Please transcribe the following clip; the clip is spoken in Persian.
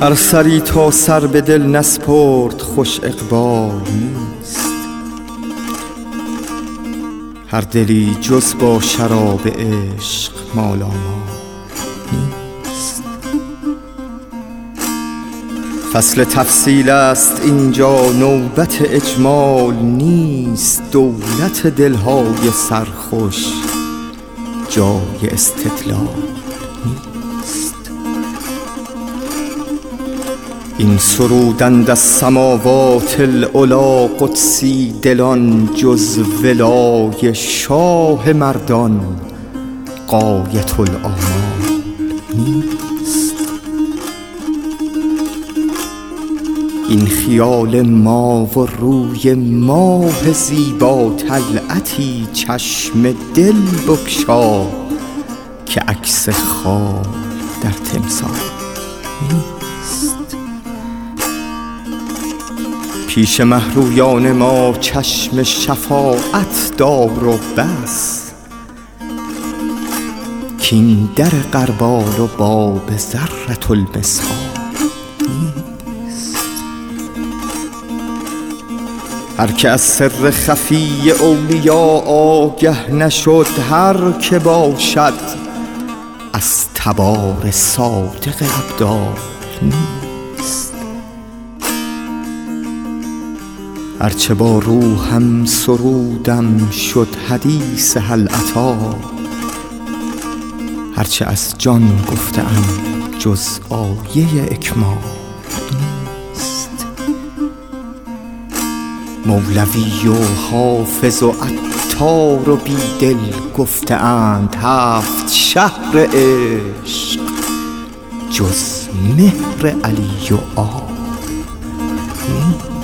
هر سری تا سر به دل نسپرد خوش اقبال نیست. هر دلی جز با شراب عشق مالامال نیست. فصل تفصیل است اینجا نوبت اجمال نیست. دولت دلهای سرخوش جای استدلال این سرودند از سماوات العلا قدسی دلان جز ولای شاه مردان غایة الآمال نیست. این خیال ما و روی ماه زیبا طلعتی چشم دل بگشا که عکس خال در تمثال نیست. پیش مه رویان ما چشم شفاعت دار و بس. کاین در غربال و باب المثقال نیست. هر که از سر خفی اولیا آگه نشد هر که باشد از تبار صادق ابدال نیست. هر چه با روحم سرودم شد حدیث هل اتی هر چه از جان گفته ام جز آیه اکمال نیست. مولوی و حافظ و عطار و بیدل گفته اند هفت شهر عشق جز مهر علی و نیست